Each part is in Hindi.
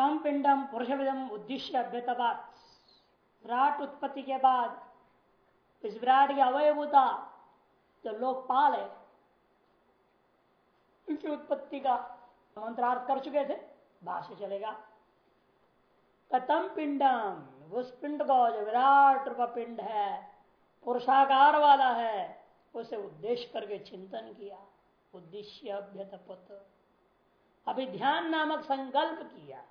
तम पिंडम पुरुष विदम उद्देश्य अभ्यतपात विराट उत्पत्ति के बाद, इस विराट की अवयभूता जो लोकपाल है उनकी उत्पत्ति का मंत्रार्थ कर चुके थे भाष्य चलेगा। कतम पिंडम उस पिंड को जो विराट रूप पिंड है, पुरुषाकार वाला है, उसे उद्देश्य करके चिंतन किया। उद्देश्य अभ्यतपत। अभिध्यान नामक संकल्प किया।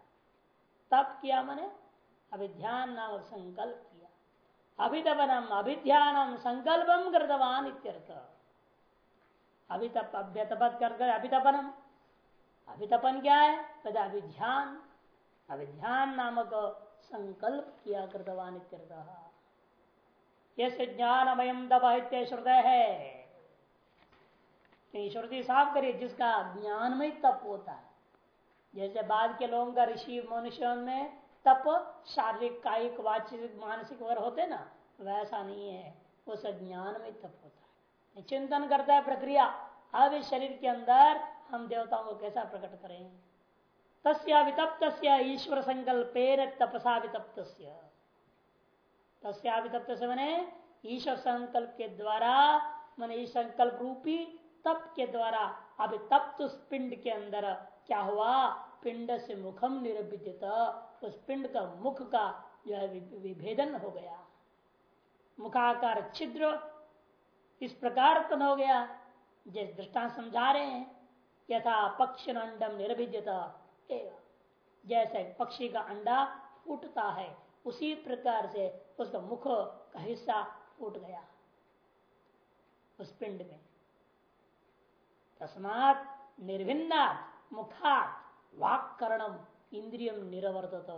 तब किया मैंने अभिध्यान नामक संकल्प किया। अभितपनम, अभिध्यानम, संकल्पम कृतवान इत्यर्थ। अभितप, अभ्यतपत कर अभितपनम। अभितपन क्या है? कदा अभिध्यान। अभिध्यान नामक संकल्प किया कृतवान इत्यर्थ। यसे ज्ञानमयम दब श्रुत है। श्रुति साफ़ करिए, जिसका ज्ञानमय तप होता है। जैसे बाद के लोगों का ऋषि मनुष्य में तप, शारीरिक, कायिक, वाचिक, मानसिक वर होते ना, वैसा नहीं है। वो सब ज्ञान में तप होता है। चिंतन करता है प्रक्रिया। अब इस शरीर के अंदर हम देवताओं को कैसा प्रकट करें? तस्या वितप्त ईश्वर संकल्पेन तपसा वितप्त तस्याभितप्त से मैंने ईश्वर संकल्प के द्वारा, मैंने इस संकल्प रूपी तप के द्वारा अभी तप्त पिंड के अंदर क्या हुआ? पिंड से मुखम निरभित उस पिंड का मुख का जो है विभेदन हो गया। मुखाकार छिद्र इस प्रकार उत्पन्न हो गया। जिस दृष्टांत समझा रहे हैं, यथा पक्ष अंडम निरभिद्यता जैसे पक्षी का अंडा फूटता है, उसी प्रकार से उसका मुख का हिस्सा फूट गया। उस पिंड में तस्मात निर्भिन्ना मुखात वाकरणम इंद्रियम निरवर्तत।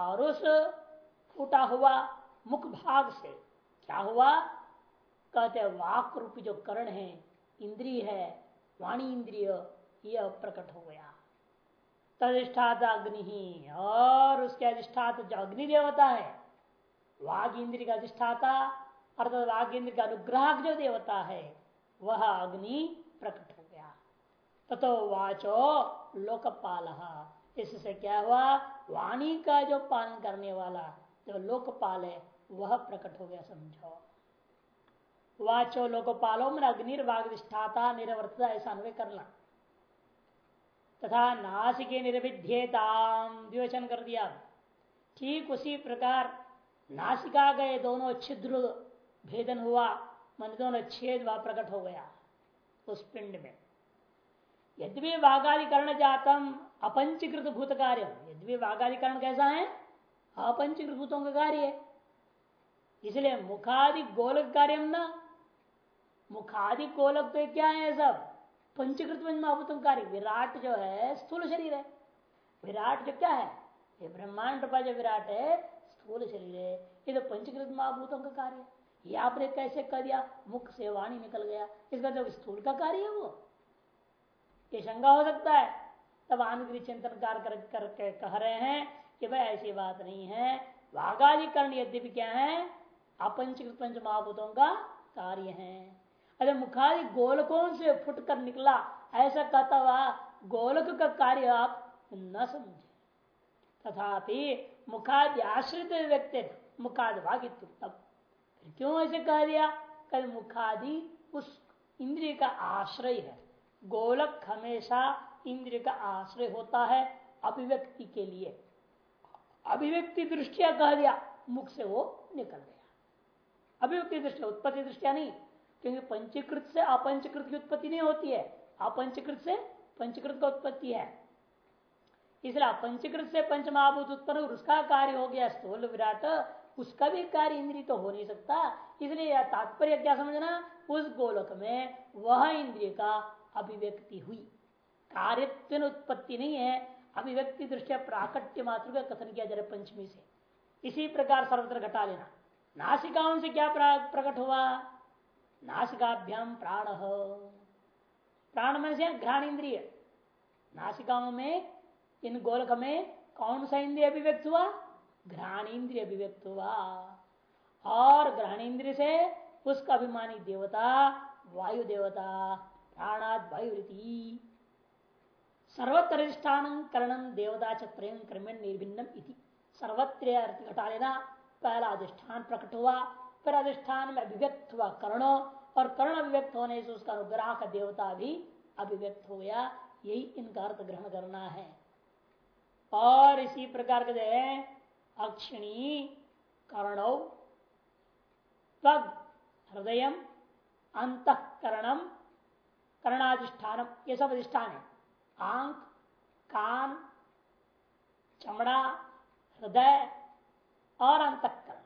और उस फूटा हुआ मुख भाग से। क्या हुआ? कहते वाक रूपी जो करण है, इंद्रिय है, वाणी इंद्रिय, यह प्रकट हो गया। तदिष्ठात अग्नि और उसके अधिष्ठात जो अग्नि देवता है वाघ इंद्र का अधिष्ठाता, अर्थात वाघ इंद्र का अनुग्राहक जो देवता है, वह अग्नि प्रकट तथो वाचो लोकपाल। इससे क्या हुआ? वाणी का जो पालन करने वाला, जो लोकपाल है, वह प्रकट हो गया, समझो। वाचो लोकपालो में अग्निर्वागिष्ठाता निरवर्तता, ऐसा अनुभव करना। तथा नासिके निर्विध्येताम द्विवचन कर दिया। ठीक उसी प्रकार नासिका गए दोनों छिद्र भेदन हुआ, मन दोनों छेद वह प्रकट हो गया, उस पिंड में। यद्य वाघाधिकरण जातम, अपंचीकृत भूत कार्य यद्य वाघाधिकरण कैसा है? अपंचीकृत भूतों का कार्य है। इसलिए मुखादि गोलक कार्य न। मुखादि गोलक तो क्या है सब? पंचकृत महाभूतों कार्य। विराट जो है, स्थूल शरीर है। विराट जो क्या है? ये ब्रह्मांड रूपा जो विराट है, स्थूल शरीर है। ये तो पंचकृत महाभूतों का कार्य है। ये आपने कैसे कर दिया? मुख से वाणी निकल गया। इसका जो स्थूल का कार्य है वो। ये शंका हो सकता है। तब आनंद चिंतनकार कर, कर, कर कह रहे हैं कि भाई ऐसी बात नहीं है। वाघाधिकरण यद्यपि क्या है? अपंचकृत पंच महाभूतों का कार्य है। अरे मुखादि गोलकों से फुट कर निकला। ऐसा कहता हुआ गोलक का कार्य आप न समझे। तथापि मुखादि आश्रित व्यक्ति मुखाद भागित तब। क्यों ऐसे कह दिया? कल मुखादि उस इंद्रिय का आश्रय है। गोलक हमेशा इंद्रिय का आश्रय होता है अभिव्यक्ति के लिए। अभिव्यक्ति दृष्टिया कह दिया, मुख से वो निकल गया। अभिव्यक्ति दृष्टिया उत्पत्ति दृष्टिया नहीं, क्योंकि पंचीकृत से अपंचकृत की उत्पत्ति नहीं होती है। अपंचकृत से पंचकृत का उत्पत्ति है। इसलिए पंचकृत से पंचमहाभूत उत्पन्न उसका कार्य हो गया, स्थूल विराट, उसका भी कार्य इंद्रिय तो हो नहीं सकता। इसलिए तात्पर्य क्या समझना, उस गोलक में वह इंद्रिय का अभिव्यक्ति हुई। कार्य उत्पत्ति नहीं है, अभिव्यक्ति दृष्टिया प्राकट्य मात्र का कथन किया जा रहा पंचमी से। इसी प्रकार सर्वत्र घटा लेना। नासिकाओं से क्या प्रकट हुआ? नासिकाभ्याम प्राण। प्राण मन से घ्राण इंद्रिय। नासिकाओं में, इन गोलक में कौन सा इंद्रिय अभिव्यक्त हुआ? घ्राण इंद्रिय अभिव्यक्त हुआ। और ग्रहण इंद्रिय से उसका अभिमानी देवता, वायु देवता प्राणाद वायु सर्वत्र अधिष्ठान करणम देवता त्रयम क्रमेण निर्भिन्नम सर्वत्र घटा लेना पहला अधिष्ठान प्रकट हुआ फिर अधिष्ठान में अभिव्यक्त हुआ कर्ण, और कर्ण अभिव्यक्त होने से उसका अनुग्रह का देवता भी अभिव्यक्त हो गया। यही इनका अर्थ ग्रहण करना है। और इसी प्रकार के अक्षिणी कर्णव हृदय अंतकरणम करणाधिष्ठान ये सब अधिष्ठान है। आँख, कान, चमड़ा, हृदय और अंतकरण,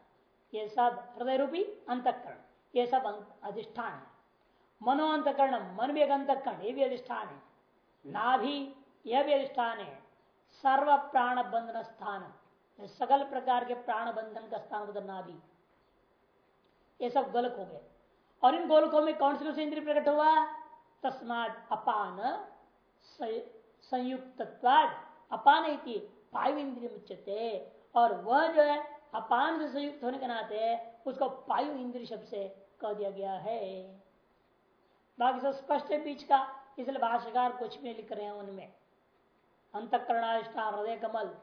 ये सब हृदय रूपी अंतकरण, ये सब अधिष्ठान है। मनो अंतकरण मन भी एक अंतकरण, ये भी अधिष्ठान है। नाभि, यह भी अधिष्ठान है। सर्व प्राण बंधन स्थान सकल प्रकार के प्राण बंधन का स्थान उधर नाभि। ये सब गोलक हो गए। और इन गोलकों में कौन से इंद्रिय प्रकट हुआ? तस्माद अपान संयुक्त अपान वायु इंद्रिय उच्चते और वह जो है, अपान से संयुक्त होने के नाते उसको पायु इंद्रिय शब्द से कह दिया गया है। बाकी सब स्पष्ट है बीच का, इसलिए भाष्यकार कुछ भी लिख रहे हैं उनमें। अंतकरणाधिष्ठान, हृदय कमल,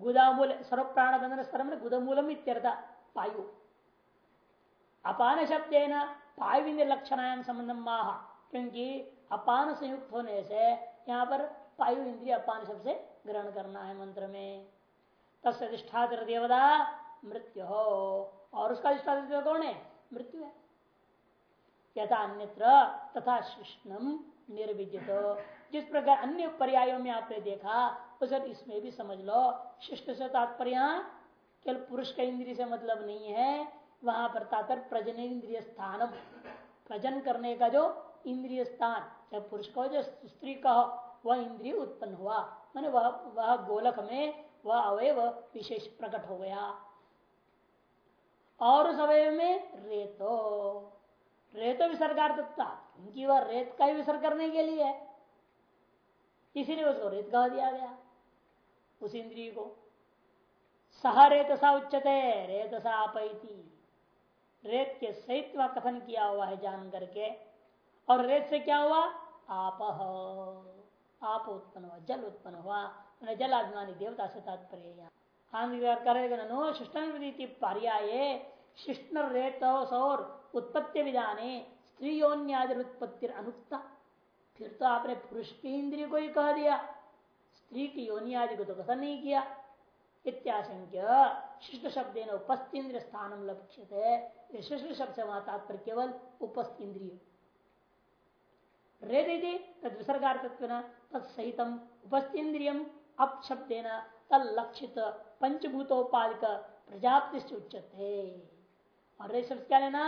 गुदामूल सर्व प्राण स्तर, गुदमूलम इत्यर्थ पायु अपान शब्द है ना पायु लक्षणायाम संबंध माह। क्योंकि अपान संयुक्त होने से यहाँ पर पायु इंद्रिय अपान शब्द से ग्रहण करना है मंत्र में। तस्धिष्ठात्र देवता मृत्यु हो। और उसका अधिष्ठात्र कौन है? मृत्यु है। यथा अन्यत्र तथा शिष्णम निर्विद्युत जिस प्रकार अन्य पर्यायों में आपने देखा, उस इसमें भी समझ लो। शिष्ट से तात्पर्य, केवल पुरुष का इंद्रिय से मतलब नहीं है। वहाँ पर तात्पर्य प्रजन इंद्रिय स्थान प्रजन करने का जो इंद्रिय स्थान चाहे पुरुष का जो स्त्री का हो वह इंद्रिय उत्पन्न हुआ। मैंने वह वह गोलक में वह अवयव विशेष प्रकट हो गया। और उस अवयव में रेतो। रेतो विसर्गार्थता क्योंकि वह रेत का ही विसर्ग करने के लिए है। इसीलिए उसको रेत कह दिया गया, उस इंद्रिय को। सह रेतसा उच्चते रेत रेतसा पैती रेत के सहित कथन किया हुआ है जान करके। और रेत से क्या हुआ? आप आप उत्पन्न हुआ, जल उत्पन्न हुआ। जल अभिमानी देवता से तात्पर्य पर्याय। शिष्ण रेत सौर उत्पत्ति विधाने। स्त्री योन्यादि उत्पत्ति अनुक्ता। फिर तो आपने पुरुष की इंद्रिय को ही कह दिया। स्त्री की योनि आदि को तो कथन नहीं किया। इत्याशंक्य शिष्ट शब्द उपस्थ इंद्रिय स्थान लक्षित है शिष्ट शब्द से वहाँ तात्पर्य केवल उपस्थ इंद्रिय तद विसर्गार्थत्व तत्सहित उपस्थिंद्रियम अपशब्देन तलक्षित उच्चते और रे शब्द क्या लेना?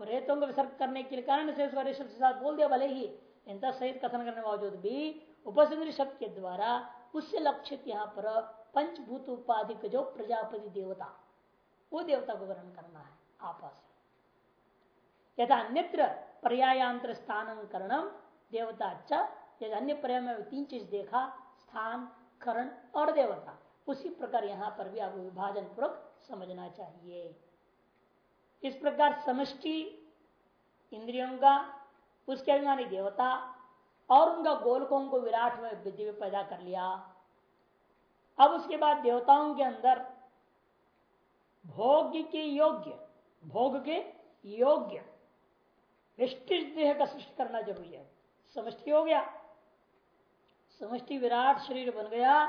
रेतों को विसर्ग करने के कारण से शब्द के साथ बोल दिया, भले ही इनका सहित कथन करने के बावजूद भी उपसिंद्र शब्द के द्वारा उससे लक्षित यहाँ पर पंचभूत उपाधिक जो प्रजापति देवता, वो देवता को ग्रहण करना है आपस यथा अन्यत्र पर्यायांतर स्थान करणम देवता अच्छा यदि अन्य पर्याय में तीन चीज़ देखा, स्थान, करण और देवता, उसी प्रकार यहाँ पर भी आपको विभाजन पूर्वक समझना चाहिए। इस प्रकार समष्टि इंद्रियों का, उसके अभिमानी देवता और उनका गोलकों को विराट में पैदा कर लिया। अब उसके बाद देवताओं के अंदर भोग के योग्य, भोग के योग्य विष्टिश देह का सृष्टि करना ज़रूरी है। समष्टि हो गया। समष्टि विराट शरीर बन गया।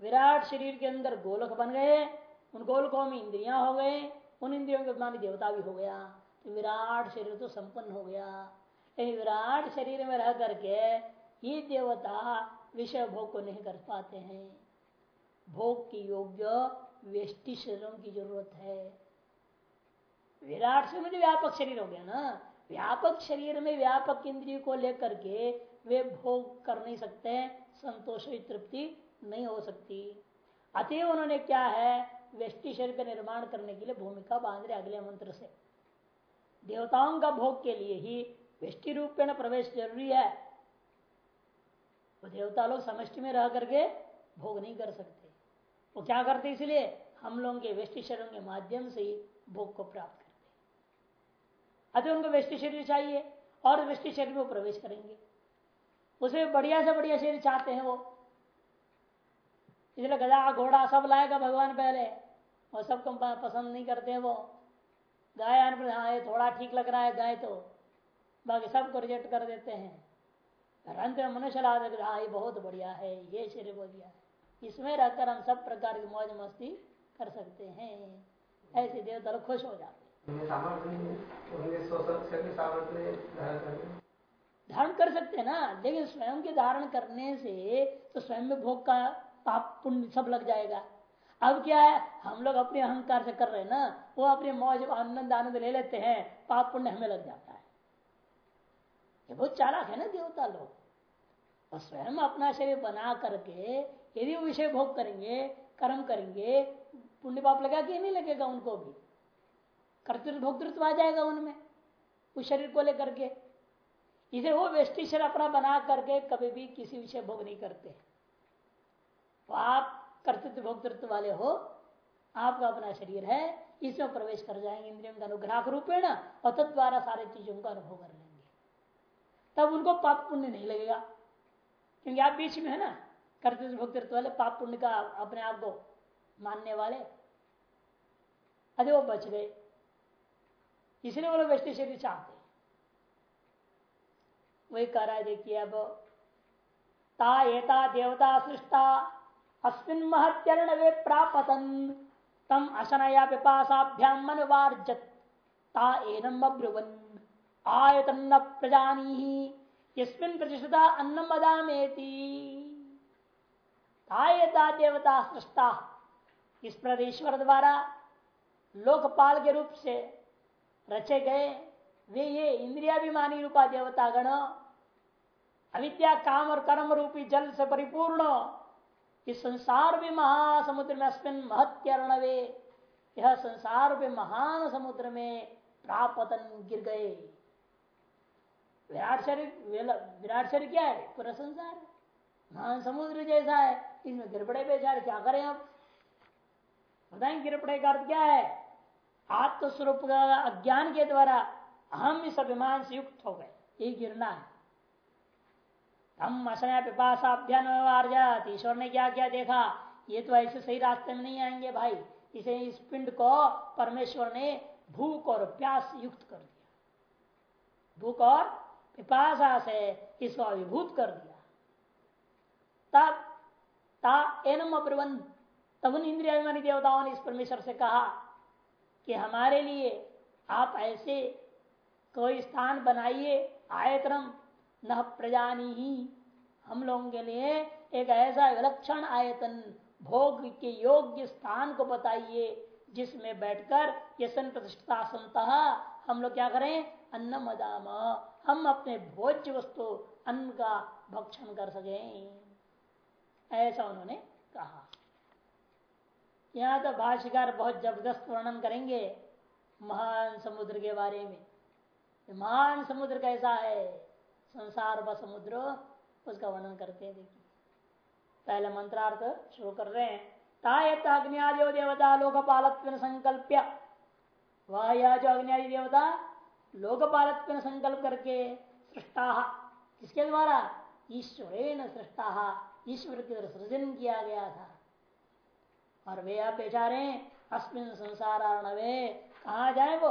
विराट शरीर के अंदर गोलक बन गए। उन गोलकों में इंद्रियाँ हो गए। उन इंद्रियों के मानी देवता भी हो गया। तो विराट शरीर तो संपन्न हो गया। लेकिन विराट शरीर में रह करके ये देवता विषय भोग को नहीं कर पाते हैं। भोग की योग्य व्यष्टि शरीरों की ज़रूरत है। विराट शरीर में व्यापक शरीर हो गया ना? व्यापक शरीर में व्यापक इंद्रिय को लेकर के वे भोग कर नहीं सकते, संतोष तृप्ति नहीं हो सकती। अतएव उन्होंने क्या है? व्यष्टि शरीर का निर्माण करने के लिए भूमिका बाँध रहे अगले मंत्र से। देवताओं का भोग के लिए ही व्यष्टि रूप में प्रवेश ज़रूरी है। वो देवता लोग समष्टि में रह करके भोग नहीं कर सकते। वो क्या करते इसलिए हम लोगों के व्यष्टि शरीरों के माध्यम से ही भोग को प्राप्त करते अतः उनको व्यष्टि शरीर चाहिए और व्यष्टि शरीर में प्रवेश करेंगे। उसे बढ़िया से बढ़िया शरीर चाहते हैं वो। इसलिए गधा, घोड़ा सब लाएगा भगवान पहले। और सबको पसंद नहीं करते वो। गाय हाँ ये थोड़ा ठीक लग रहा है, गाय तो। बाकी सबको रिजेक्ट कर देते हैं। मनुष्य ला हाँ ये बहुत बढ़िया है, ये शरीर बढ़िया है। इसमें रहकर हम सब प्रकार की मौज मस्ती कर सकते हैं। ऐसे देवता खुश हो जाते धारण कर सकते हैं ना लेकिन स्वयं के धारण करने से तो स्वयं में भोग का पाप पुण्य सब लग जाएगा। अब क्या है हम लोग अपने अहंकार से कर रहे हैं ना वो अपने मौज आनंद आनंद ले लेते हैं पाप पुण्य हमें लग जाता है। ये बहुत चालाक है ना देवता लोग। और स्वयं अपना शरीर बना करके यदि वो विषय भोग करेंगे, कर्म करेंगे, पुण्य पाप लगा कि नहीं लगेगा उनको भी। कर्तृत्व, भोक्तृत्व आ जाएगा उनमें, उस शरीर को लेकर के। इसे वो वेष्टि अपना बना करके कभी भी किसी विषय भोग नहीं करते। तो आप कर्तृत्व, भोक्तृत्व वाले हो, आपका अपना शरीर है, इसमें प्रवेश कर जाएँगे इंद्रियों का अनुग्राहक रूपेण और तद्वारा सारे चीज़ों का अनुभव कर लेंगे। तब उनको पाप पुण्य नहीं लगेगा, क्योंकि आप बीच में है ना। कर्तृत्व भोक्तृत्व वाले पाप पुण्य का अपने आप को मानने वाले। अरे वो बच गए। इसलिए वो लोग वैष्णव शरीर चाहते वही कह रहा है, देखिए अब, ता एता देवता सृष्टा, अस्मिन महत्यर्ण वे प्रापतन, तम अशनया पिपाशाभ्याम मनवार्जत, ता एनम अब्रुवन। आयतन प्रजानी, यस्मिन प्रतिष्ठता अन्नम अदामेति। तायता देवता सृष्टा इस प्रदेश्वर द्वारा लोकपाल के रूप से रचे गए वे ये इंद्रियाभिमानी रूपा देवता गण, अविद्या, काम और कर्म रूपी जल से परिपूर्ण, इस संसार भी महासमुद्र में अस्मिन महत्यर्णवे यह संसार भी महान समुद्र में प्रापतन गिर गए। विराट शरीर विराट शरीर क्या है? पूरा संसार? महान समुद्र जैसा है। इसमें गिर पड़े बेचारे क्या करें अब? बताएँ गिर का अर्थ क्या है? आत्मस्वरूप अज्ञान के द्वारा हम इस अभिमान से युक्त हो गए। ये गिरना है। हम असनया पिपाशाभ्यान ईश्वर ने क्या क्या देखा? ये तो ऐसे सही रास्ते में नहीं आएँगे भाई। इसे इस पिंड को परमेश्वर ने भूख और प्यास युक्त कर दिया। भूख और पिपाशा से इसको अभिभूत कर दिया। तब ता एनम तब उन इंद्रियाभिमानी देवताओं ने इस परमेश्वर से कहा कि हमारे लिए आप ऐसे कोई स्थान बनाइए आयतनम न प्रजानी ही। हम लोगों के लिए एक ऐसा विलक्षण आयतन, भोग के योग्य स्थान को बताइए, जिसमें बैठकर ये सन प्रतिष्ठा संत, हम लोग क्या करें? अन्न मदाम हम अपने भोज्य वस्तु, अन्न का भक्षण कर सके। ऐसा उन्होंने कहा। यहाँ तो भाष्यकार बहुत ज़बरदस्त वर्णन करेंगे महान समुद्र के बारे में। महान समुद्र कैसा है? संसार व समुद्र, उसका वर्णन करते हैं, देखिए। पहले मंत्रार्थ शुरू कर रहे हैं। तायत अग्नियादि देवता लोकपालत्व संकल्प्य। वह यह जो अग्नियादि देवता लोकपालत्व संकल्प करके सृष्टा। किसके द्वारा? ईश्वर सृष्टा। ईश्वर के सृजन किया गया था। और वे आप बेचारे अस्मिन संसार अर्णवे कहा जाए वो?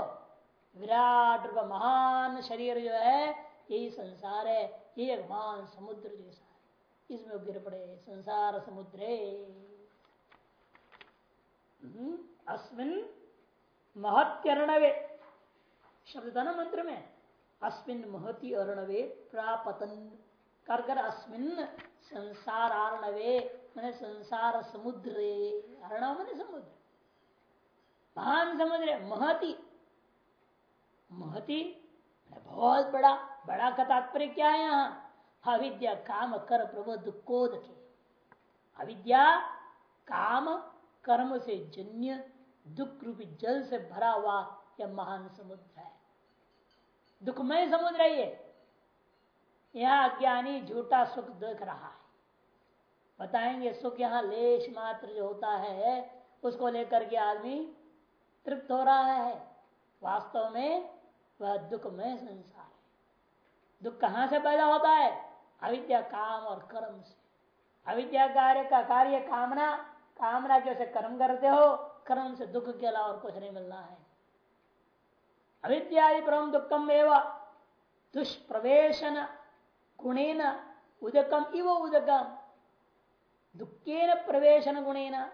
विराट रूप महान शरीर जो है यही संसार है ये महान समुद्र जैसा है। इसमें गिर पड़े संसार समुद्र। हम्म, अस्मिन महत्यर्णवे शब्द था ना मंत्र में? अस्मिन महति अर्णवे प्रापतन। कर कर अस्मिन संसार अर्णवे मैंने संसार समुद्र अर्णव मैंने समुद्र। महान समुद्र, महति। महति बहुत बड़ा बड़ा का तात्पर्य क्या है यहाँ? अविद्या, काम, कर प्रबोध को के अविद्या, काम, कर्म से जन्य दुख रूपी जल से भरा हुआ यह महान समुद्र है। दुखमय समुद्र है ये। यह अज्ञानी झूठा सुख देख रहा है। बताएँगे, सुख यहाँ लेश मात्र जो होता है, उसको लेकर के आदमी तृप्त हो रहा है। वास्तव में वह दुख में संसार है। दुख कहाँ से पैदा होता है? अविद्या काम और कर्म से। अविद्या कार्य का कार्य कामना कामना के से कर्म करते हो, कर्म से दुख के अलावा और कुछ नहीं मिलना है। अविद्या परम दुखम एवं दुष्प्रवेशन गुणेन उदकम, इव उदकम। दुखेन प्रवेशन गुणेन।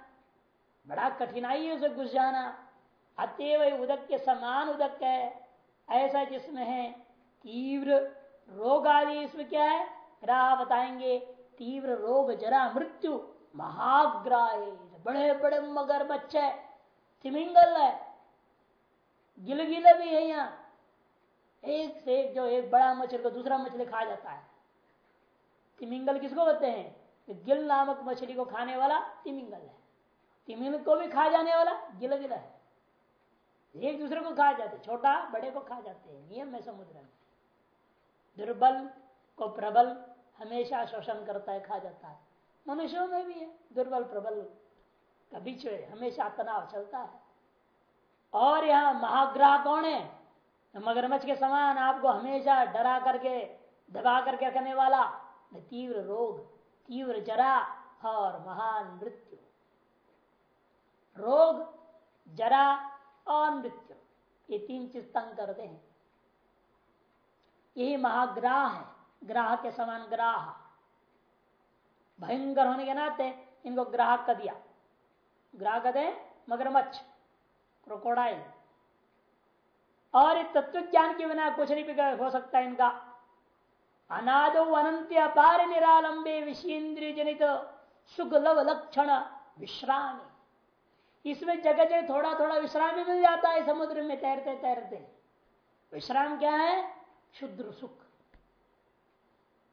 बड़ा कठिनाई उसे घुस जाना। अतएव उदक के समान उदक है। ऐसा जिसमें है तीव्र रोग आदि इसमें क्या है? ग्राह बताएँगे, तीव्र रोग, जरा मृत्यु। महाग्राह बड़े बड़े मगर बच्चे। तिमिंगल है। गिलगिल भी है यहाँ। एक से एक जो एक बड़ा मछली को दूसरा मछली खा जाता है। तिमिंगल किसको बोलते हैं? गिल नामक मछली को खाने वाला तिमिंगल है। तिमिंगल को भी खा जाने वाला गिल गिल है। एक दूसरे को खा जाते, छोटा, बड़े को खा जाते हैं। नियम है समुद्र में। दुर्बल को प्रबल हमेशा शोषण करता है, खा जाता है। मनुष्यों में भी है, दुर्बल, प्रबल का बीच हमेशा तनाव चलता है। और यह महाग्रह कौन है? मगरमच्छ के समान आपको हमेशा डरा करके, दबा करके रखने वाला? तीव्र रोग, तीव्र जरा और महान मृत्यु। रोग, जरा और मृत्यु। ये तीन चीज़ तंग करते हैं। यही महाग्राह है। ग्राह के समान ग्राह। भयंकर होने के नाते इनको ग्राहक का दिया। ग्राहक कहते मगरमच्छ, क्रोकोडाइल। और तत्व ज्ञान के बिना कुछ नहीं हो सकता इनका। अनादो अनंत अपार निरालंबे विषेन्द्रिय जनित सुख लव लक्षण विश्राम। इसमें जगह जगह थोड़ा थोड़ा विश्राम भी मिल जाता है, समुद्र में तैरते तैरते विश्राम क्या है? शुद्र सुख।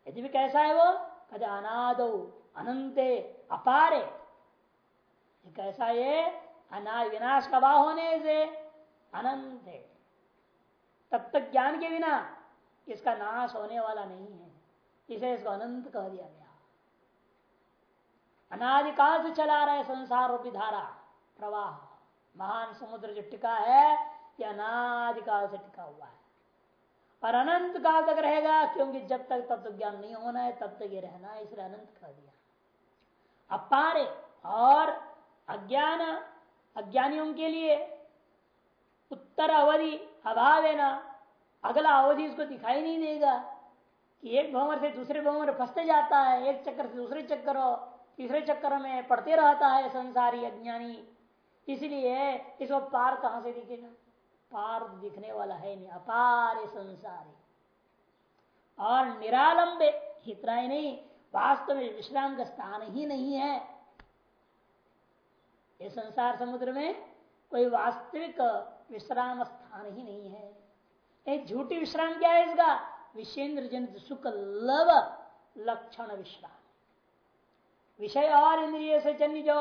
यदि भी कैसा है वो? कहते अनादो अनंते अपारे। कैसा ये? अनाद विनाश का होने से अनंत है तब तक ज्ञान के बिना इसका नाश होने वाला नहीं है। इसे इसको अनंत कह दिया गया। अनादिकाल से चला रहा है संसार रूपी धारा, प्रवाह। महान समुद्र जो टिका है यह अनादिकाल से टिका हुआ है। और अनंत काल तक रहेगा, क्योंकि जब तक तत्व तो ज्ञान नहीं होना है, तब तक ये रहना है, इसलिए अनंत कह दिया। अपारे और अज्ञान, अज्ञानियों के लिए उत्तर अवधि अभाव है ना अगला अवधि उसको दिखाई नहीं देगा कि एक भंवर से दूसरे भंवर फंसते जाता है, एक चक्कर से दूसरे चक्कर, तीसरे चक्कर में पड़ते रहता है संसारी अज्ञानी। इसलिए इसको पार कहाँ से दिखेगा? पार दिखने वाला है नहीं, अपार संसारी। और निरालंबे इतना ही नहीं, वास्तव में विश्राम का स्थान ही नहीं है। ये संसार समुद्र में कोई वास्तविक विश्राम स्थान ही नहीं है। एक झूठी विश्राम क्या है इसका? विषेन्द्र जनित सुख, लव, लक्षण विश्राम। विषय और इंद्रिय से जन्य जो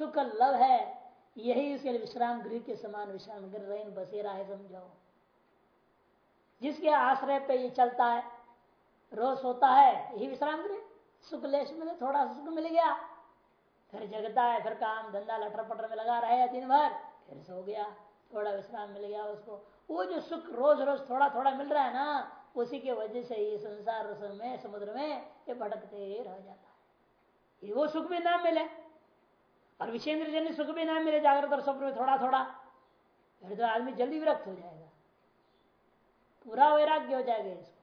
सुख, लव है। यही इसके विश्राम गृह के समान विश्राम गृह रहे बसेरा है समझो जिसके आश्रय पे ये चलता है, रोज होता है, यही विश्राम गृह। सुख लेश मिले थोड़ा सुख मिल गया। फिर जगता है, फिर काम, धंधा लटर पटर में लगा रहे दिन भर फिर सो गया, थोड़ा विश्राम मिल गया उसको। वो जो सुख रोज रोज थोड़ा थोड़ा मिल रहा है ना, उसी के वजह से ये संसार में, समुद्र में ये भटकते रह जाता है। वो सुख भी ना मिले। और विषेन्द्र जन सुख भी ना मिले जागृत और स्वप्न में थोड़ा थोड़ा फिर तो आदमी जल्दी विरक्त हो जाएगा। पूरा वैराग्य हो जाएगा इसको।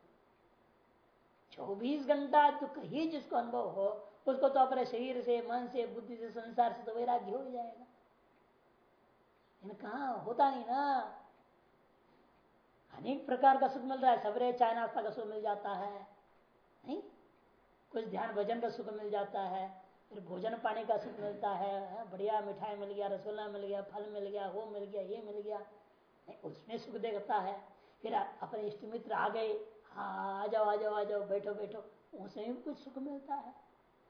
चौबीस घंटा दुख ही जिसको अनुभव हो, उसको तो अपने शरीर से, मन से, बुद्धि से, संसार से तो वैराग्य हो जाएगा। कहा? होता नहीं ना। अनेक प्रकार का सुख मिल रहा है। सवेरे चाय नाश्ता का सुख मिल जाता है। नहीं? कुछ ध्यान भजन का सुख मिल जाता है। फिर भोजन पानी का सुख मिलता है। बढ़िया मिठाई मिल गया, रसगुल्ला मिल गया, फल मिल गया, वो मिल गया, ये मिल गया। उसमें सुख देखता है। फिर अपने इष्ट मित्र आ गए। हाँ आ जाओ आ जाओ आ जाओ, बैठो बैठो। उसमें भी कुछ सुख मिलता है।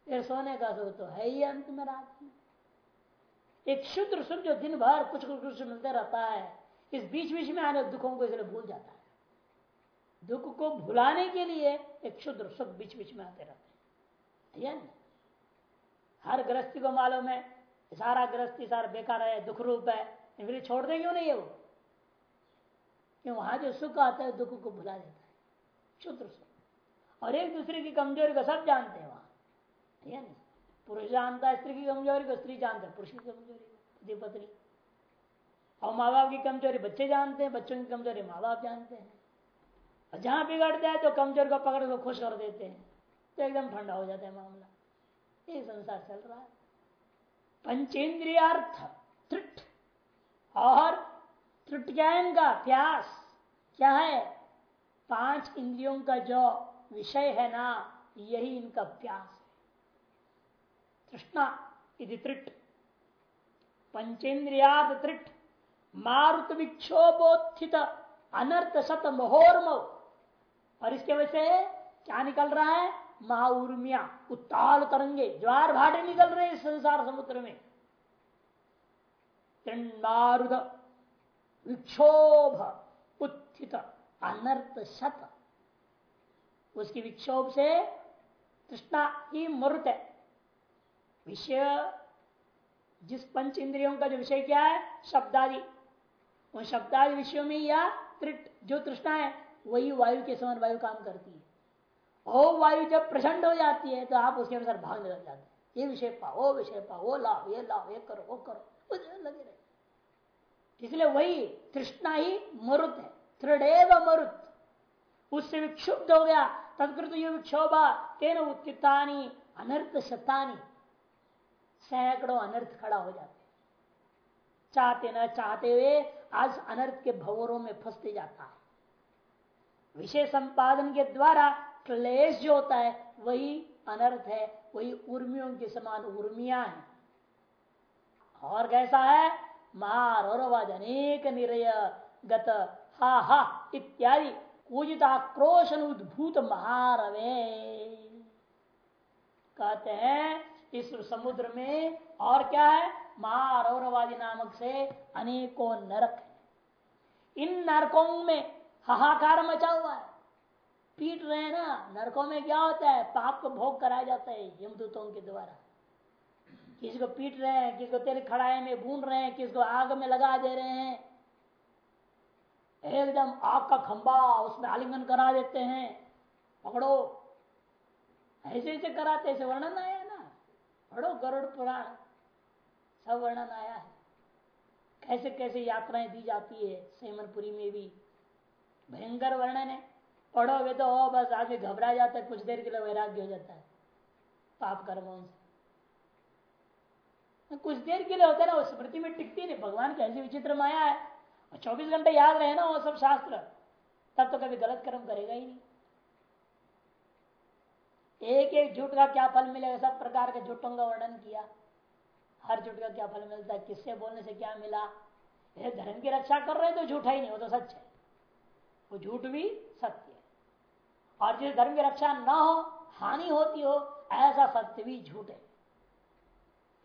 फिर सोने का सुख तो है ही अंत में रात में। एक शुद्र सुख जो दिन भर कुछ कुछ कुछ मिलते रहता है। इस बीच बीच में आने दुखों को इसलिए भूल जाता है। दुख को भुलाने के लिए एक शुद्र सुख बीच बीच में आते रहते हैं। हर गृहस्थी को मालूम है, सारा गृहस्थी सारा बेकार है दुख रूप है फिर छोड़ दे क्यों नहीं है वो? क्यों वहाँ जो सुख आता है, दुख को भुला देता है। शुद्र सुख। और एक दूसरे की कमज़ोरी को सब जानते हैं वहाँ। पुरुष जानता है, स्त्री की कमज़ोरी को स्त्री जानता है, पुरुष की कमज़ोरी पति पत्नी और माँ बाप की कमज़ोरी बच्चे जानते हैं, बच्चों की कमज़ोरी माँ बाप जानते हैं। और जहाँ बिगड़ जाए तो कमज़ोर को पकड़ को खुश कर देते हैं। तो एकदम ठंडा हो जाता है मामला। ये संसार चल रहा है। पंचेंद्रियार्थ त्रिट और त्रुट क्या है इनका? प्यास। क्या है? पाँच इंद्रियों का जो विषय है ना, यही इनका प्यास है। तृष्णा यदि त्रिट पंचेन्द्रियाद त्रिट मारुत विक्षोभोत्थित अनर्थ सत महोर्म और इसके वजह से क्या निकल रहा है? महाउर्मिया उत्ताल तरंगे, ज्वार भाटे निकल रहे हैं संसार समुद्र में। मारुद विक्षोभ उत्थित अनर्थ शत उसकी विक्षोभ से तृष्णा ही मरुत है। विषय, जिस पंच इंद्रियों का जो विषय क्या है, शब्दादि। उन शब्दादि विषयों में या त्रिट, जो तृष्णा है, वही वायु के समान वायु काम करती है। ओ वायु जब प्रचंड हो जाती है तो आप उसके अनुसार भागने लग जाते हैं। ये विषय पाओ, वो विषय पाओ, वो लाओ, ये लाओ, ये करो, वो करो लगे रहे। इसलिए वही तृष्णा ही मरुत है त्रिडेव मरुत। उससे विक्षुब्ध हो गया, तत्कृत ये विक्षोभा, तेन उत्थितानी, अनर्थ शतानी। सैकड़ों अनर्थ खड़ा हो जाते चाहते न चाहते हुए आज अनर्थ के भवरों में फंसते जाता है। विषय संपादन के द्वारा क्लेश जो होता है, वही अनर्थ है, वही उर्मियों के समान उर्मिया है। और कैसा है? मार और अनेक निरय, गत हा हा इत्यादि पूजित आक्रोशन उद्भूत महारवे। कहते हैं, इस समुद्र में और क्या है? महारौरवादी नामक से अनेकों नरक इन नरकों में हाहाकार मचा हुआ है। पीट रहे हैं ना, नरकों में क्या होता है? पाप को भोग कराया जाता है यमदूतों के द्वारा। किसी को पीट रहे हैं, किसी को तेल खड़ाए में भून रहे हैं, किसी को आग में लगा दे रहे हैं। एकदम आग का खंबा उसमें आलिंगन करा देते हैं। पकड़ो। ऐसे ऐसे कराते ऐसे वर्णन आया ना। पढ़ो गरुड़ पुराण। सब वर्णन आया है। कैसे कैसे यात्राएँ दी जाती है सेमनपुरी में भी। भयंकर वर्णन है। पढ़ोगे तो बस आगे घबरा जाता है, कुछ देर के लिए वैराग्य हो जाता है। पाप कर्मों से। कुछ देर के लिए होता है ना, वो स्मृति में टिकती नहीं। भगवान की ऐसी विचित्र माया है। और चौबीस घंटे याद रहे ना वो सब शास्त्र, तब तो कभी गलत कर्म करेगा ही नहीं। एक एक झूठ का क्या फल मिलेगा? सब प्रकार के झूठों का वर्णन किया। हर झूठ का क्या फल मिलता है? किससे बोलने से क्या मिला? ये धर्म की रक्षा कर रहे तो झूठा ही नहीं, वो तो सच है। वो झूठ भी सत्य है। और जिस धर्म की रक्षा न हो, हानि होती हो, ऐसा सत्य भी झूठ है।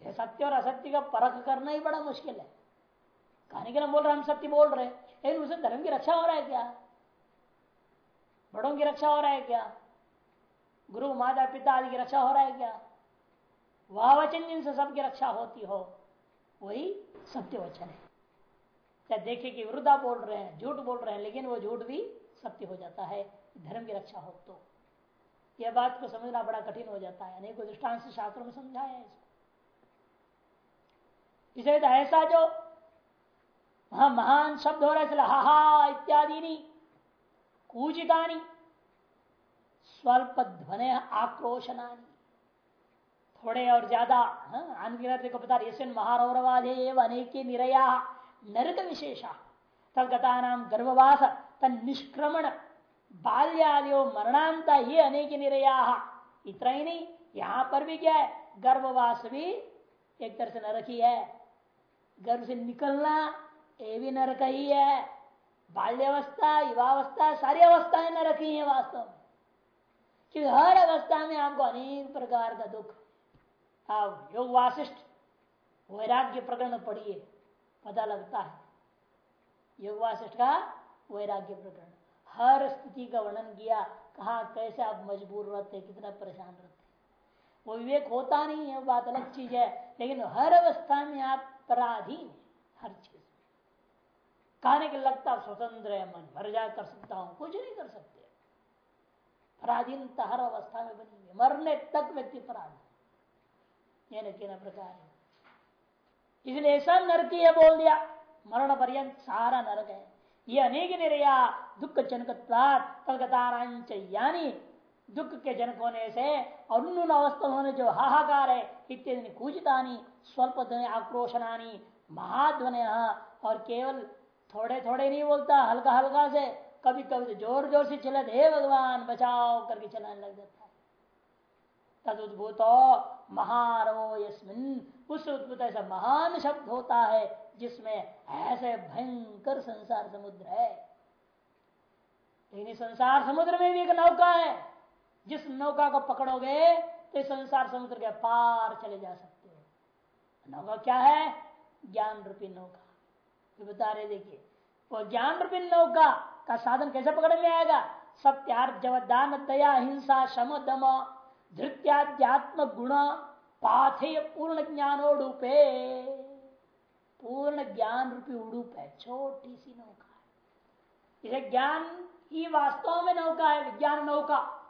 यह सत्य और असत्य का परख करना ही बड़ा मुश्किल है। कहानी के लिए बोल रहे हम सत्य बोल रहे लेकिन उसे धर्म की रक्षा हो रहा है क्या? बड़ों की रक्षा हो रहा है क्या? गुरु, माता, पिता आदि की रक्षा हो रहा है क्या? वह वचन जिनसे सबकी रक्षा होती हो, वही सत्य वचन है। क्या देखे कि वृद्धा बोल रहे हैं, झूठ बोल रहे हैं, लेकिन वो झूठ भी सत्य हो जाता है, धर्म की रक्षा हो तो। यह बात को समझना बड़ा कठिन हो जाता है। अनेक दृष्टांत शास्त्रों में समझाया है इसको। इसे तो ऐसा जो वहाँ महान शब्द हो रहा है, इसलिए हा इत्यादि नहीं कूजितानी स्वल्प ध्वनि आक्रोशनानी। थोड़े और ज़्यादा अनगिनत को बता रही महारौरवादे अनेक निरया नरक विशेषा तदगता नाम गर्भवास तन निष्क्रमण मरणांता ये अनेक निरया। इतना ही नहीं, यहाँ पर भी क्या है, गर्भवास भी एक तरह से नरक ही है। गर्भ से निकलना ये भी नरक ही है। बाल्यावस्था, युवावस्था, सारी अवस्थाएँ नरक ही है वास्तव में। क्योंकि हर अवस्था में आपको अनेक प्रकार का दुख आप योग वासिष्ठ वैराग्य प्रकरण पढ़िए, पता लगता है। योग वासिष्ठ का वैराग्य प्रकरण, हर स्थिति का वर्णन किया, कहा, कैसे आप मजबूर रहते, कितना परेशान रहते। वो विवेक होता नहीं है बात अलग चीज़ है, लेकिन हर अवस्था में आप पराधीन हर चीज़ कहने के लगता आप स्वतंत्र है, मन भर जा कर सकता हूँ, कुछ नहीं कर सकते। पराधीनता हर अवस्था में बनी मरने तक व्यक्ति पराधीन यह प्रकार इसलिए ऐसा नरक है बोल दिया। मरण पर्यंत सारा नरक है। ये अनेक निर्या, दुख जनक यानी दुख के जनक होने से और अवस्था होने जो हाहाकार है, इत्यादि कूजितानी स्वल्प आक्रोशनानी, महाध्वन और केवल थोड़े थोड़े नहीं बोलता हल्का हल्का से कभी कभी तो ज़ोर ज़ोर से चले हे भगवान, बचाओ, करके चलाने लग जाता है। तदुद्भूत महारो यस्मिन। उस उद्भुत ऐसा महान शब्द होता है जिसमें ऐसे भयंकर संसार समुद्र है। लेकिन संसार समुद्र में भी एक नौका है। जिस नौका को पकड़ोगे तो संसार समुद्र के पार चले जा सकते हो। नौका क्या है? ज्ञान रूपी नौका। तो बता रहे देखिए, वो ज्ञान रूपी नौका का साधन कैसे पकड़ में आएगा? सत्यार्जवदान दया हिंसा शम दम धृत्याध्यात्म गुण पाथे पूर्ण ज्ञानोडूपे पूर्ण ज्ञान रूपी उड़ूप है छोटी सी नौका है। इसे ज्ञान ही वास्तव में नौका है, विज्ञान नौका।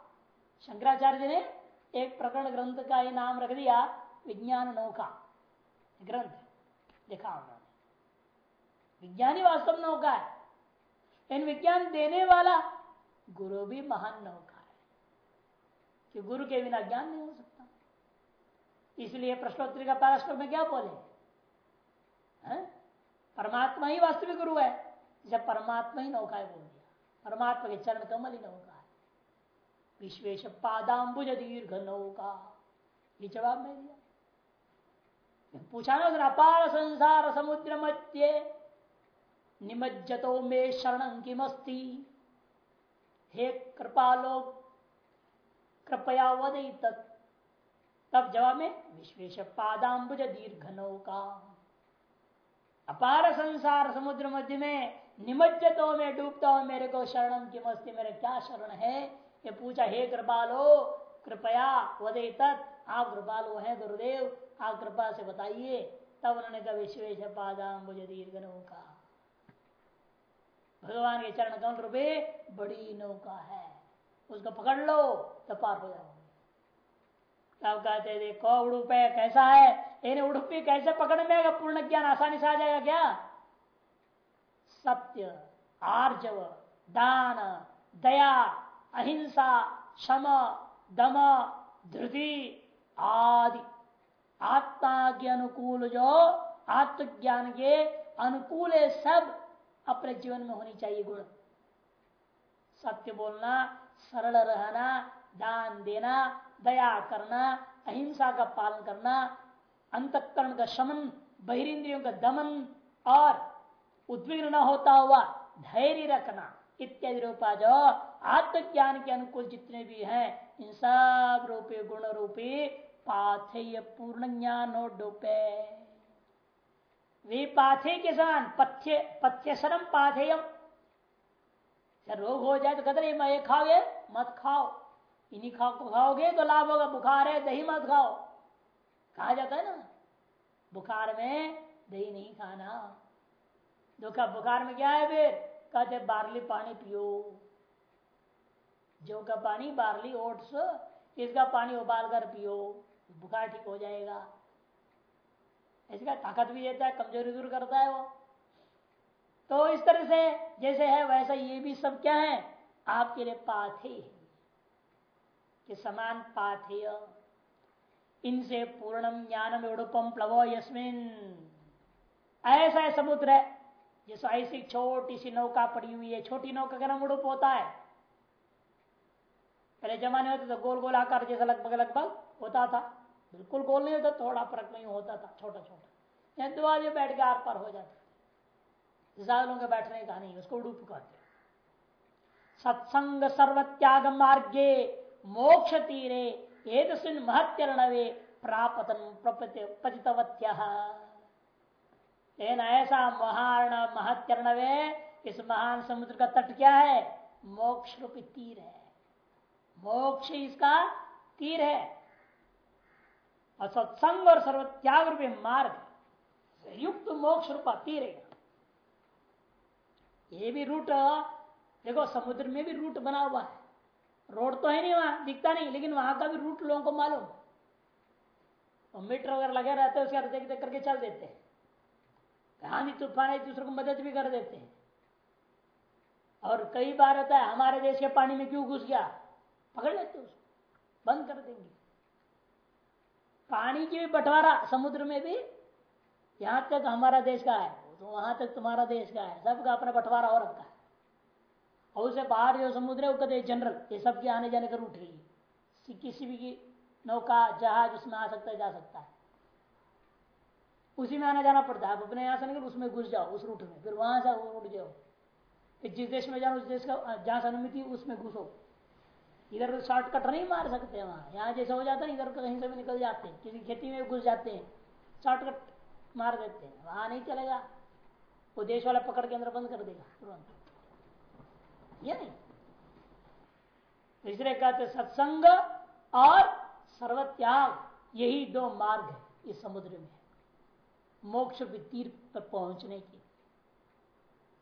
शंकराचार्य जी ने एक प्रकरण ग्रंथ का ही नाम रख दिया, विज्ञान नौका। ग्रंथ लिखा उन्होंने। विज्ञानी वास्तव नौका है। इन विज्ञान देने वाला गुरु भी महान नौका कि गुरु के बिना ज्ञान नहीं हो सकता। इसलिए प्रश्नोत्तरी का पारा में क्या बोले? है? परमात्मा ही वास्तविक गुरु है। जब परमात्मा ही नौका बोल दिया। परमात्मा के चरण कमल ही नौका है। विश्वेश पादाम्बुज दीर्घ नौका। ये जवाब मैं दिया। पूछा ना अपार संसार समुद्र मध्य, निमज्जतो में शरण किमस्ती? हे कृपालो कृपया वदई तब जवाब में विश्वेश पादाम्बुज दीर्घ नौका अपार संसार समुद्र मध्य में, निमज्जतो में, डूबता हूँ मेरे को शरणम की मस्ती, मेरे क्या शरण है? ये पूछा, हे कृपालो, कृपया वदे तत्। आप कृपालो है गुरुदेव आप कृपा से बताइए। तब उन्होंने कहा विश्वेश पादाम मुझे दीर्घ नौका भगवान के चरण कौन रूपे बड़ी नौका है। उसको पकड़ लो तो पार हो जाओगे तब कहते देखो उड़ूप कैसा है? इन उड़ूपी कैसे पकड़ में आएगा? पूर्ण ज्ञान आसानी से आ जाएगा क्या? सत्य, आर्जव, दान, दया, अहिंसा क्षम दम, धृति आदि। आत्मा के अनुकूल जो, आत्मज्ञान के अनुकूल सब अपने जीवन में होनी चाहिए गुण। सत्य बोलना सरल रहना दान देना दया करना, अहिंसा का पालन करना, अंतकरण का शमन, बहिरिंद्रियों का दमन और उद्विग्न न होता हुआ धैर्य रखना इत्यादि रूपा जो आत्मज्ञान के अनुकूल जितने भी हैं, इन सब रूपे, गुण रूपी पाथेय पूर्ण ज्ञान डोपे वे पाथे के समान पथ्य पथ्य सरम पाथेयम। रोग हो जाए तो कहते नहीं मैं ये खाओगे, मत खाओ। इन्हीं खाओ को खाओगे तो लाभ होगा, बुखार है, दही मत खाओ। कहा जाता है ना, बुखार में दही नहीं खाना। दुखा बुखार में क्या है फिर? कहते बारली पानी पियो। जो का पानी, बारली ओट्स, इसका पानी उबाल कर पियो, बुखार ठीक हो जाएगा। इसका ताकत भी देता है, कमज़ोरी दूर करता है वो। तो इस तरह से जैसे है, वैसा ये भी सब क्या है? आपके लिए पाथे कि समान पाथेय इनसे पूर्णम ज्ञानम उड़ुपम प्लवो यस्मिन। ऐसा समुद्र। है जिस ऐसी छोटी सी नौका पड़ी हुई है। छोटी नौका का नाम उड़ुप होता है। पहले जमाने होते तो गोल गोल आकार जैसा लगभग लगभग होता था। बिल्कुल गोल नहीं होता, थोड़ा फ़र्क नहीं होता था छोटा छोटा दो बैठ के आर पार हो जाते ज़्यादा लोगों के बैठने का नहीं, उसको उड़ूप कहते सत्संग सर्वत्याग मार्गे, मोक्ष तीरे एक महत्यर्णवे प्रापतन पतितवत्य। लेकिन ऐसा महान महत्यर्णवे इस महान समुद्र का तट क्या है? मोक्ष रूपी तीर है। मोक्ष इसका तीर है। और सत्संग और सर्वत्याग रूपी मार्ग युक्त मोक्ष रूपा तीर है। ये भी रूट देखो, समुद्र में भी रूट बना हुआ है। रोड तो है नहीं वहाँ, दिखता नहीं, लेकिन वहाँ का भी रूट लोगों को मालूम। और मीटर वगैरह लगे रहते हैं, उसका देख देख करके चल देते हैं। नहीं तूफ़ान एक दूसरे को मदद भी कर देते हैं। और कई बार होता है, हमारे देश के पानी में क्यों घुस गया? पकड़ लेते उसको। बंद कर देंगे। पानी की भी बंटवारा समुद्र में भी, यहाँ तक हमारा देश का है। तो वहाँ तक तुम्हारा देश का है, सबका अपना बंटवारा हो रखा है। और उसे बाहर जो समुद्र है वो जनरल ये सबके आने जाने का रूट है किसी भी की नौका, जहाज़ उसमें आ सकता है, जा सकता है। उसी में आना जाना पड़ता है। आप अपने यहाँ से निकल, उसमें घुस जाओ, उस रूट में। फिर वहाँ से उठ जाओ। फिर जिस देश में जाओ उस देश का जहाँ से अनुमति, उसमें घुसो। इधर शॉर्टकट नहीं मार सकते वहाँ। यहाँ जैसा हो जाता है, इधर कहीं से भी निकल जाते हैं। किसी खेती में घुस जाते हैं शॉर्टकट मार देते हैं। वहाँ नहीं चलेगा। वो देश वाला पकड़ के अंदर बंद कर देगा, तुरंत। ये नहीं। तीसरे कहते सत्संग और सर्वत्याग, यही दो मार्ग है इस समुद्र में। मोक्ष तीर पर पहुँचने की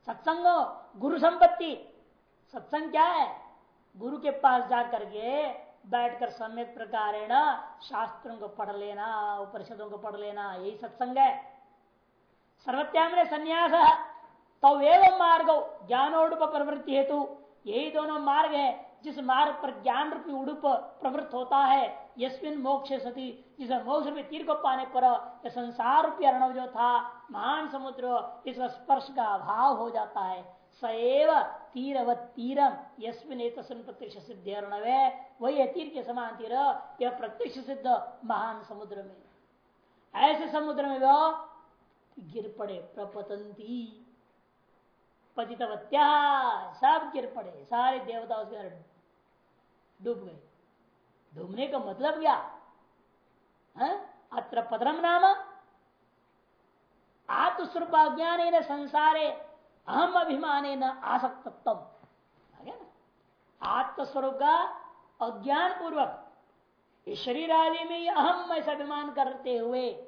सत्संग, गुरु संपत्ति। सत्संग क्या है? गुरु के पास जा करके बैठकर सम्यक प्रकार शास्त्रों को पढ़ लेना, उपनिषदों को पढ़ लेना, यही सत्संग है। सर्वत्याग में संन्यास। तो एवं मार्ग ज्ञानोडुप प्रवृत्ति हेतु। यही दोनों मार्ग है, जिस मार्ग पर ज्ञान रूपी उड़ुप प्रवृत्त होता है, यस्मिन मोक्ष सती। जिस मोक्ष रूपी तीर को पाने पर संसार रूपी अर्णव जो था, महान समुद्र, इस स्पर्श का अभाव हो जाता है। सएव तीरव तीरम यस्मिन प्रत्यक्ष सिद्ध अर्णव। है वही तीर के समान तीर, यह प्रत्यक्ष सिद्ध महान समुद्र में। ऐसे समुद्र में वह गिर पड़े, प्रपतंती। पतितवत्या, सब गिर पड़े, सारे देवता उसके अंदर डूब गए। डूबने का मतलब क्या? है? अत्र पदरम नाम। आत्मस्वरूप अज्ञान संसारे, अहम अभिमान न आसक्त आत्मस्वरूप का अज्ञान पूर्वक इस शरीर आदि में अहम ऐसा अभिमान करते हुए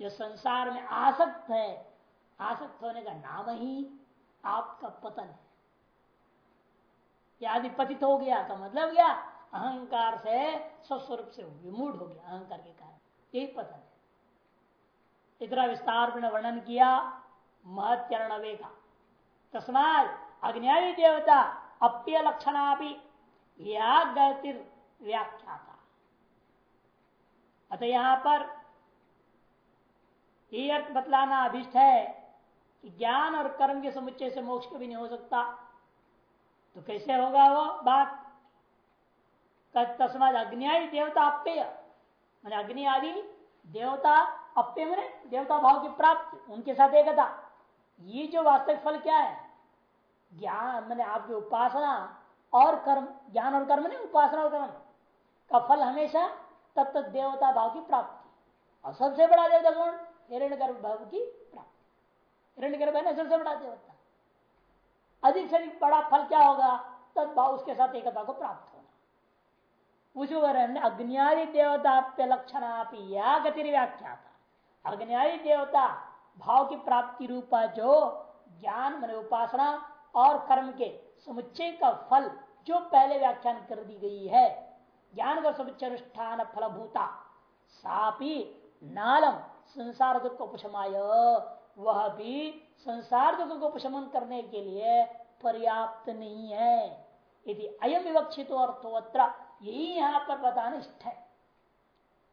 जो संसार में आसक्त है, आसक्त होने का नाम ही आपका पतन है। यदि पतित हो गया का मतलब क्या? अहंकार से स्वस्वरूप से विमूढ़ हो गया, अहंकार के कारण। यही पतन है। इतना विस्तार में वर्णन किया महत्यर्णवे का तस्मात अग्नि देवता अप्य लक्षणा या गतिर व्याख्या था अतः यहाँ पर ये अर्थ बतलाना अभिष्ट है कि ज्ञान और कर्म के समुच्चय से मोक्ष कभी नहीं हो सकता। तो कैसे होगा वो बात? तस्माद अग्नि देवता अप्य मैंने अग्नि आदि देवता अप्य मैंने देवता भाव की प्राप्ति, उनके साथ एकता। ये जो वास्तविक फल क्या है? ज्ञान, मैंने आपकी उपासना और कर्म, ज्ञान और कर्म नहीं, उपासना और कर्म का फल हमेशा तत्त देवता भाव की प्राप्ति। और सबसे बड़ा देवता कौन? हिरण्य गर्भ भाव की प्राप्ति हिरण्य गर्भ है ना सबसे बड़ा देवता अधिक से अधिक बड़ा फल क्या होगा तत्भाव उसके साथ एकता को प्राप्त होना उस अग्नि देवता लक्षण या गति व्याख्या था अग्नि देवता भाव की प्राप्ति रूपा जो ज्ञान मन उपासना और कर्म के समुच्चय का फल जो पहले व्याख्यान कर दी गई है ज्ञान का समुच्चय अनुष्ठान फलभूता सापी नालम संसार दुख को उपशमाय वह भी संसार दुख को उपशमन करने के लिए पर्याप्त नहीं है। यदि अयम विवक्षित अर्थोत्र यही यहाँ पर बताना इष्ट है।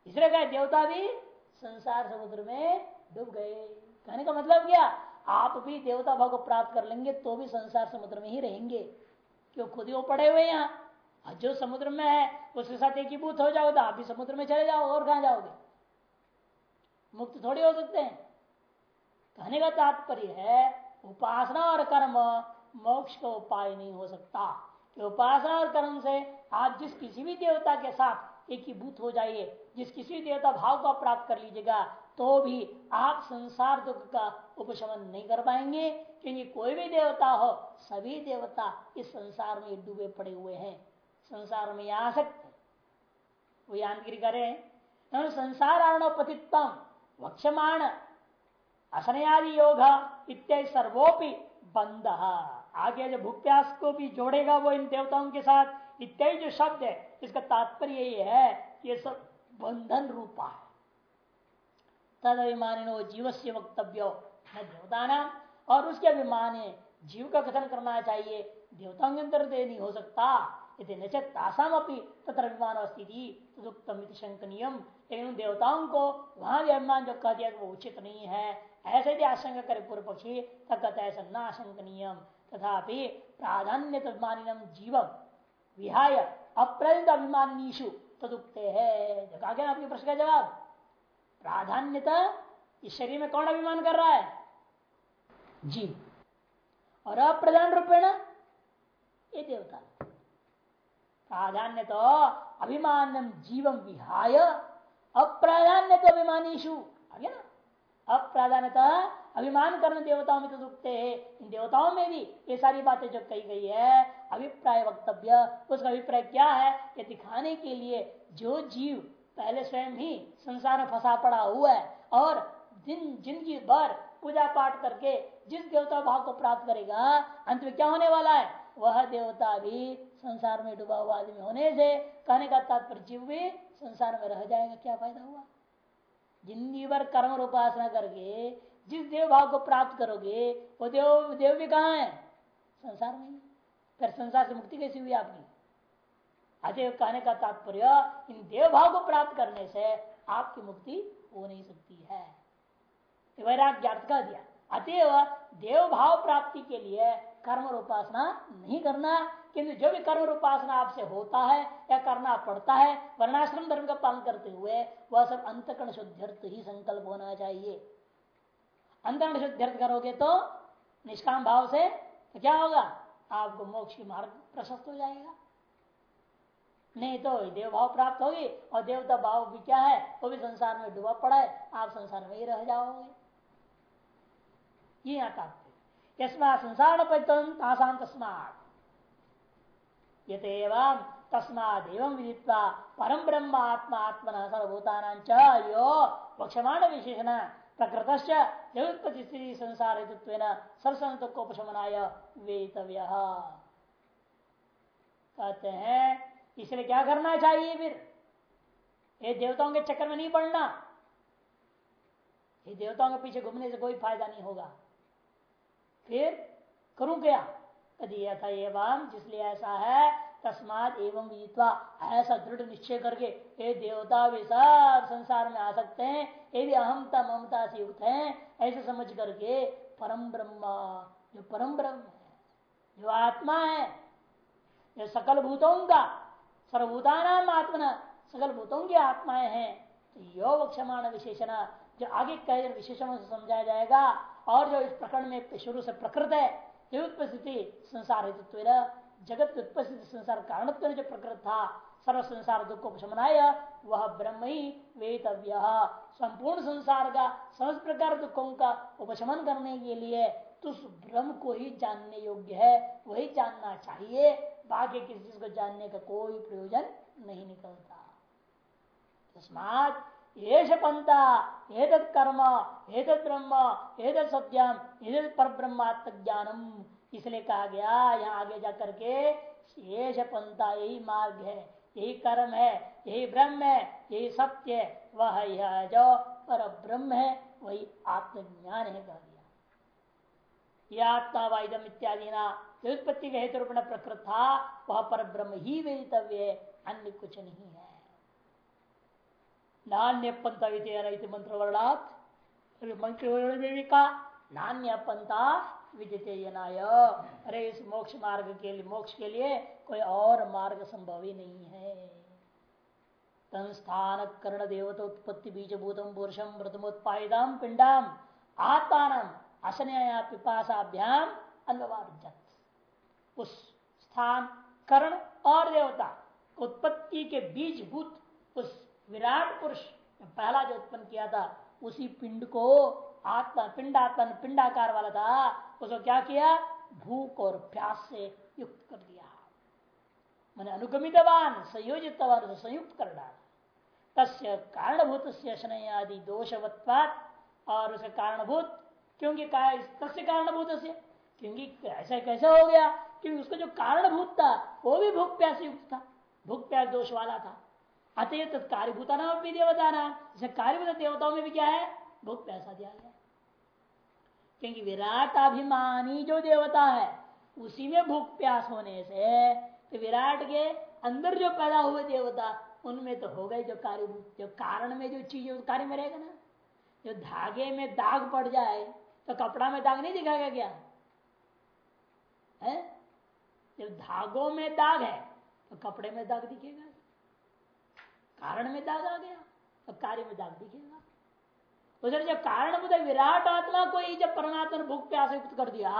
इसलिए कहे, देवता भी संसार समुद्र में डूब गए। कहने का मतलब क्या? आप भी देवता भाव को प्राप्त कर लेंगे तो भी संसार समुद्र में ही रहेंगे। क्यों? खुद ही वो पड़े हुए यहाँ। जो समुद्र में है, उसके साथ एकीभूत हो जाओगे तो आप भी समुद्र में चले जाओ, और कहा जाओगे? मुक्त थोड़ी हो सकते हैं। कहने का तात्पर्य है, उपासना और कर्म मोक्ष का उपाय नहीं हो सकता। कि उपासना और कर्म से आप जिस किसी भी देवता के साथ एकीभूत हो जाइए, जिस किसी देवता भाव को प्राप्त कर लीजिएगा तो भी आप संसार दुख का उपशमन नहीं कर पाएँगे। क्योंकि कोई भी देवता हो, सभी देवता इस संसार में डूबे पड़े हुए हैं। संसार में आ सकते वो यांत्रिक करे। संसार आणोपतित्वम वक्षमाण, असनयादि योग इत्यादि सर्वोपि बंद आगे जो भूप्यास को भी जोड़ेगा वो इन देवताओं के साथ, इत्यादि जो शब्द है, इसका तात्पर्य ये है ये सब बंधन रूपा है। तद अभिमानिनो जीव से वक्तव्य न देवता नाम और उसके अभिमान जीव का कथन करना चाहिए, देवताओं के अंदर नहीं हो सकता। यदि नचासाम अपनी तथा अभिमान स्थिति तदुक्तम शंकनीयम लेकिन देवताओं को वहाँ भी अभिमान जो कह दिया वो उचित नहीं है ऐसे यदि आशंका करे पूर्व पक्षी तब कहता है ऐसा न आशंकनीयम तथापि प्राधान्य अभिमानिनम जीवम। विहाय अप्रयुक्त अभिमानीशु तदुक्ते। है कहा गया आपके प्रश्न का जवाब। प्राधान्यता इस शरीर में कौन अभिमान कर रहा है? जीव। और अप्रधान रूपेण ये देवता। प्राधान्य तो अभिमान जीवम विहाय अप्राधान्य तो अभिमानीशु आगे ना? अप्राधान्यता अभिमान करने देवताओं में तो दुखते हैं। इन देवताओं में भी ये सारी बातें जो कही गई है, अभिप्राय वक्तव्य, उसका अभिप्राय क्या है, ये दिखाने के लिए जो जीव पहले स्वयं ही संसार में फंसा पड़ा हुआ है और दिन ज़िंदगी भर पूजा पाठ करके जिस देवता भाव को प्राप्त करेगा, अंत में क्या होने वाला है? वह देवता भी संसार में डूबा हुआ आदमी होने से कहने का तात्पर्य जीव भी संसार में रह जाएगा, क्या फ़ायदा हुआ? ज़िंदगी भर कर्म उपासना करके, जिस देव भाव को प्राप्त करोगे, वो देव देव भी कहा है? संसार में फिर संसार से मुक्ति कैसी हुई आपकी? अतएव कहने का तात्पर्य, इन देव भाव को प्राप्त करने से आपकी मुक्ति हो नहीं सकती है। वैराग्य कह दिया। अतएव देव भाव प्राप्ति के लिए कर्म और उपासना नहीं करना किंतु जो भी कर्म उपासना आपसे होता है या करना पड़ता है, वर्णाश्रम धर्म का पालन करते हुए वह सब अंतकर्ण शुद्ध ही संकल्प होना चाहिए। अंतकर्ण शुद्ध करोगे तो निष्काम भाव से तो क्या होगा? आपको मोक्ष की मार्ग प्रशस्त हो जाएगा। नहीं तो देव भाव प्राप्त होगी और देवता भाव भी क्या है? वो भी संसार में डूबा पड़ा है, आप संसार में ही रह जाओगे। ये आता यस्मा संसार तासाम तस्मात। यतेवं तस्माद एवं परम ब्रह्म आत्मा आत्मन सर्वभूता यो वक्षमाण विशेषण प्रकृत जगत्पति स्थिति संसार सर्वसंत को उपशमनाय वेतव्य। कहते हैं, इसलिए क्या करना चाहिए फिर? ये देवताओं के चक्कर में नहीं पड़ना। ये देवताओं के पीछे घूमने से कोई फ़ायदा नहीं होगा। फिर करूँ क्या? कदी था एवं जिसलिए ऐसा है, तस्मात एवं विदित्वा ऐसा दृढ़ निश्चय करके ये देवता भी सब संसार में आ सकते हैं, ये भी अहमता ममता से युक्त है, ऐसे समझ करके परम ब्रह्म, जो परम ब्रह्म है, जो आत्मा है, जो सकल भूतों का सर्वभूता नाम आत्मा सकल भूतों की आत्माएँ हैं तो यो वक्षमाण विशेषण, जो आगे कह विशेषणों से समझाया जाएगा, और जो इस प्रकरण में शुरू से प्रकृत है उत्पस्थिति संसार हेतु जगत की उत्पस्थिति संसार कारण जो प्रकृत था सर्व संसार दुख को उपशमनाय वह ब्रह्म ही वेतव्य संपूर्ण संसार का समस्त प्रकार दुखों का उपशमन करने के लिए तो उस ब्रह्म को ही जानने योग्य है, वही जानना चाहिए। बाकी किसी चीज़ को जानने का कोई प्रयोजन नहीं निकलता। तस्मात येष पंथा, एतत् कर्म, एतत् ब्रह्म, एतत् सत्यम, एतत् पर ब्रह्मात्म इसलिए कहा गया, यहाँ आगे जा करके येष पंथा, यही मार्ग है, यही कर्म है, यही ब्रह्म है, यही सत्य है, वह यह जो पर ब्रह्म है, वही आत्मज्ञान है, कह दिया यह आत्मा वायदम इत्यादि ना उत्पत्ति के हेतु प्रकृत था, वह पर ब्रह्म ही वेदितव्य अन्य कुछ नहीं है। नान्य पंथा मंत्र वर्णात मंत्र में भी नान्य पंथा विदितेयनाय अरे इस मोक्ष मार्ग के लिए मोक्ष के लिए कोई और मार्ग संभव ही नहीं है संस्थान कर्ण देवता उत्पत्ति बीज भूतम पुरुषम प्रथमोत्पादाम पिंडाम आत्मान असनया पिपाशाभ्याम अन्वार्जत उस स्थान कर्ण और देवता उत्पत्ति के बीज भूत उस विराट पुरुष पहला जो उत्पन्न किया था, उसी पिंड को आत्मा, पिंडात्मा, पिंडाकार वाला था, उसको क्या किया? भूख और प्यास से युक्त कर दिया। मैंने अनुगमितवान संयोजित संयुक्त कर डाला। तस्य कारणभूत से आदि दोषवत्वात, और उसका कारणभूत, क्योंकि तस्य कारणभूत से क्योंकि ऐसा कैसे हो गया? क्योंकि उसका जो कारणभूत था, वो भी भूख प्यास युक्त था। भूख प्यास दोष वाला था। अतः तत्कार्यभूता नाम भी देवता नाम जैसे कार्यभूत देवताओं में भी क्या है? भूख पैसा दिया गया। क्योंकि विराट अभिमानी जो देवता है, उसी में भूख प्यास होने से तो विराट के अंदर जो पैदा हुए देवता, उनमें तो हो गए जो कार्यभूत जो कारण में जो चीज़ कार्य में रहेगा ना। जो धागे में दाग पड़ जाए तो कपड़ा में दाग नहीं दिखाएगा क्या? है? जब धागों में दाग है तो कपड़े में दाग दिखेगा। कारण में दाग आ गया तो कार्य में दाग दिखेगा। उधर जब कारण बुद्ध विराट आत्मा को ही जब परमात्मा ने भूख प्यास कर दिया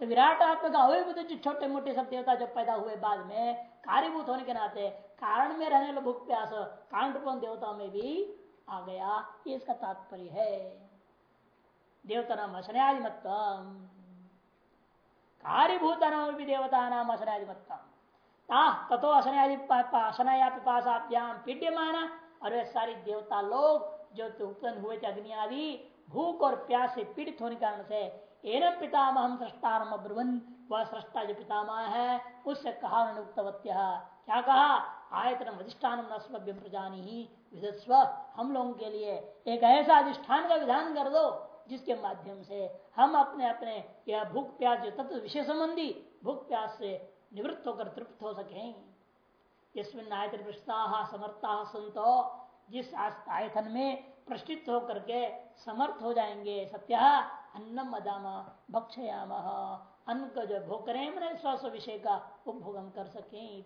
तो विराट आत्मा का बुद्ध जो छोटे मोटे सब देवता जब पैदा हुए बाद में, कार्यभूत होने के नाते कारण में रहने वाले भूख प्यास, कारण देवता में भी आ गया। ये इसका तात्पर्य है। देवता नाम अशनादिमत्तम। कार्यभूत नाम भी देवता नाम अशनादिमत्तम। तथो असनादि असनाया पिपाशाभ्याम पीड्यमाना। और वे सारी देवता लोग जो उत्पन्न हुए थे अग्नि आदि भूख और प्यास से पीड़ित होने कारण से, एनम पितामह हम सृष्टारम ब्रुवन, वह सृष्टा जो पितामह है, उससे कहा उन्होंने उक्तवत्य। क्या कहा? आयतन अधिष्ठान नस्वभ्य प्रजानी ही विधस्व हम लोगों के लिए एक ऐसा अधिष्ठान का विधान कर दो, जिसके माध्यम से हम अपने अपने यह भूख प्यास जो तत्व विषय संबंधी, भूख प्यास से निवृत्त होकर तृप्त हो सके। जिसमें आयतन पृष्ठता समर्था संतो जिस आयतन में प्रष्टित होकर के समर्थ हो जाएँगे, सत्य अन्नम अदाम, भक्षयाम। अन्न का जो भोग करें, मैंने स्वस्थ विषय का उपभोग कर सके